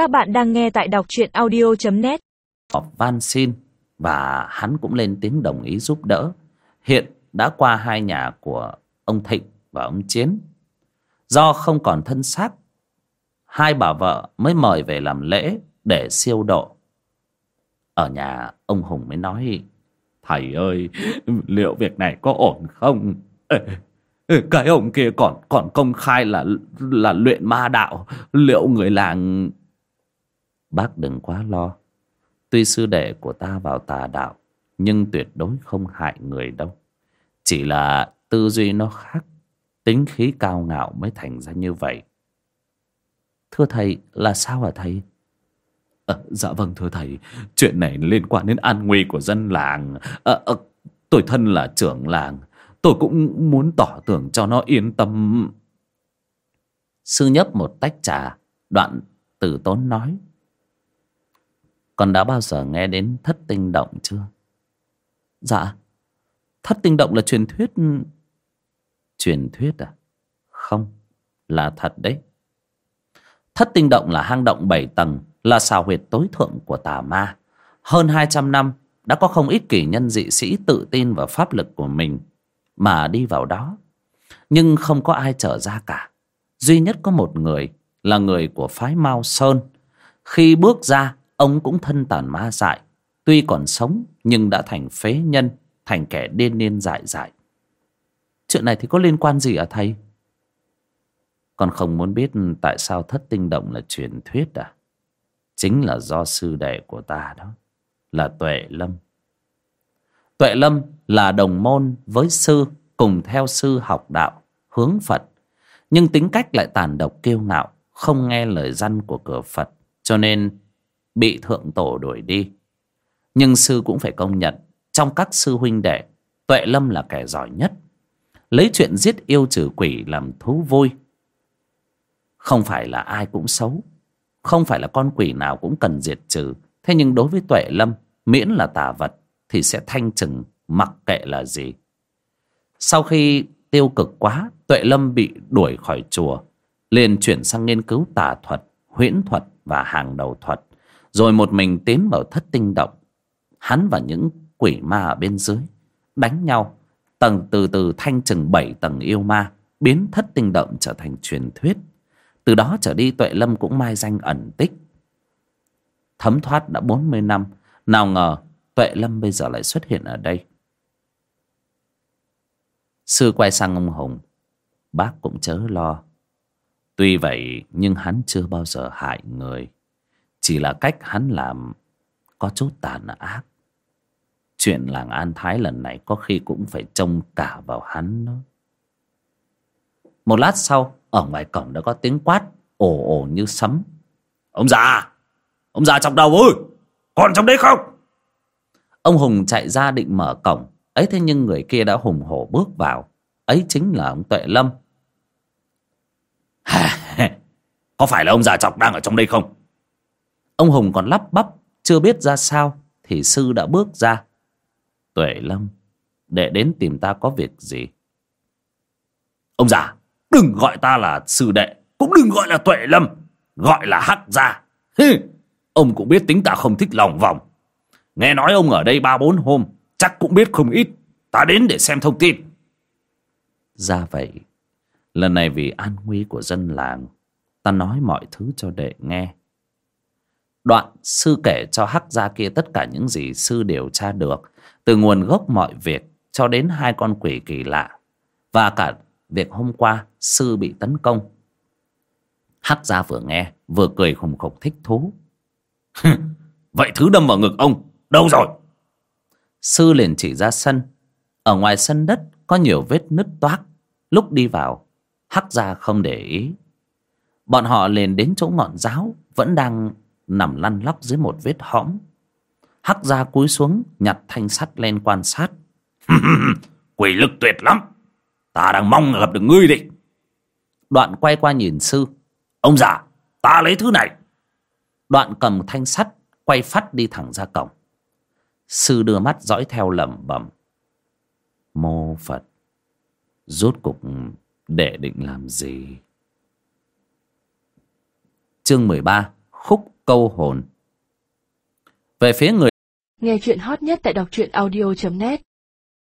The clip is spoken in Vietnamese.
Các bạn đang nghe tại đọc truyện audio.net họp van xin và hắn cũng lên tiếng đồng ý giúp đỡ. Hiện đã qua hai nhà của ông Thịnh và ông Chiến. Do không còn thân xác, hai bà vợ mới mời về làm lễ để siêu độ. Ở nhà ông Hùng mới nói Thầy ơi, liệu việc này có ổn không? Cái ông kia còn còn công khai là là luyện ma đạo, liệu người làng Bác đừng quá lo. Tuy sư đệ của ta vào tà đạo, nhưng tuyệt đối không hại người đâu. Chỉ là tư duy nó khác, tính khí cao ngạo mới thành ra như vậy. Thưa thầy, là sao hả thầy? À, dạ vâng thưa thầy, chuyện này liên quan đến an nguy của dân làng. À, à, tôi thân là trưởng làng, tôi cũng muốn tỏ tưởng cho nó yên tâm. Sư nhấp một tách trà, đoạn tử tốn nói. Con đã bao giờ nghe đến thất tinh động chưa? Dạ. Thất tinh động là truyền thuyết. Truyền thuyết à? Không, Là thật đấy. Thất tinh động là hang động bảy tầng, Là xào huyệt tối thượng của tà ma. Hơn hai trăm năm, Đã có không ít kỷ nhân dị sĩ tự tin vào pháp lực của mình Mà đi vào đó. Nhưng không có ai trở ra cả. Duy nhất có một người Là người của phái Mao Sơn. Khi bước ra Ông cũng thân tàn ma dại, Tuy còn sống nhưng đã thành phế nhân, Thành kẻ điên điên dại dại. Chuyện này thì có liên quan gì à thầy? Con không muốn biết Tại sao thất tinh động là truyền thuyết à? Chính là do sư đệ của ta đó, Là Tuệ Lâm. Tuệ Lâm là đồng môn với sư Cùng theo sư học đạo, Hướng Phật. Nhưng tính cách lại tàn độc kiêu ngạo, Không nghe lời răn của cửa Phật, Cho nên bị thượng tổ đuổi đi. Nhưng sư cũng phải công nhận, trong các sư huynh đệ, tuệ lâm là kẻ giỏi nhất. Lấy chuyện giết yêu trừ quỷ làm thú vui. Không phải là ai cũng xấu, không phải là con quỷ nào cũng cần diệt trừ. Thế nhưng đối với tuệ lâm, miễn là tà vật thì sẽ thanh trừng, mặc kệ là gì. Sau khi tiêu cực quá, tuệ lâm bị đuổi khỏi chùa, liền chuyển sang nghiên cứu tà thuật, huyễn thuật và hàng đầu thuật rồi một mình tiến vào thất tinh động. Hắn và những quỷ ma ở bên dưới đánh nhau. Tầng từ từ thanh chừng bảy tầng yêu ma, biến thất tinh động trở thành truyền thuyết. Từ đó trở đi, tuệ lâm cũng mai danh ẩn tích. Thấm thoát đã bốn mươi năm, nào ngờ tuệ lâm bây giờ lại xuất hiện ở đây. Sư quay sang ông hùng. Bác cũng chớ lo. Tuy vậy, nhưng hắn chưa bao giờ hại người chỉ là cách hắn làm có chút tàn ác. Chuyện làng an thái lần này có khi cũng phải trông cả vào hắn đó. Một lát sau, ở ngoài cổng đã có tiếng quát ồ ồ như sấm. Ông già! Ông già chọc đầu ơi! Còn trong đấy không? Ông hùng chạy ra định mở cổng. Ấy thế nhưng người kia đã hùng hổ bước vào. Ấy chính là ông tuệ lâm. Có phải là ông già chọc đang ở trong đây không? Ông hùng còn lắp bắp chưa biết ra sao thì sư đã bước ra. Tuệ lâm để đến tìm ta có việc gì? Ông già đừng gọi ta là sư đệ cũng đừng gọi là tuệ lâm gọi là hắc gia. Hi, ông cũng biết tính ta không thích lòng vòng. Nghe nói ông ở đây ba bốn hôm chắc cũng biết không ít. Ta đến để xem thông tin. Ra vậy lần này vì an nguy của dân làng ta nói mọi thứ cho đệ nghe đoạn sư kể cho hắc gia kia tất cả những gì sư điều tra được, từ nguồn gốc mọi việc cho đến hai con quỷ kỳ lạ. Và cả việc hôm qua sư bị tấn công. Hắc gia vừa nghe, vừa cười khùng khục thích thú. Vậy thứ đâm vào ngực ông, đâu rồi? Sư liền chỉ ra sân. Ở ngoài sân đất, có nhiều vết nứt toác. Lúc đi vào, hắc gia không để ý. Bọn họ liền đến chỗ ngọn giáo, vẫn đang nằm lăn lóc dưới một vết hõm. Hắc ra cúi xuống, nhặt thanh sắt lên quan sát. Quỷ lực tuyệt lắm. Ta đang mong gặp được ngươi đi. Đoạn quay qua nhìn sư. Ông già, ta lấy thứ này. Đoạn cầm thanh sắt, quay phát đi thẳng ra cổng. Sư đưa mắt dõi theo lẩm bẩm. Mô phật, rốt cục để định làm gì? Chương mười ba, khúc câu hồn. Về phía người Nghe chuyện hot nhất tại đọc truyện audio.net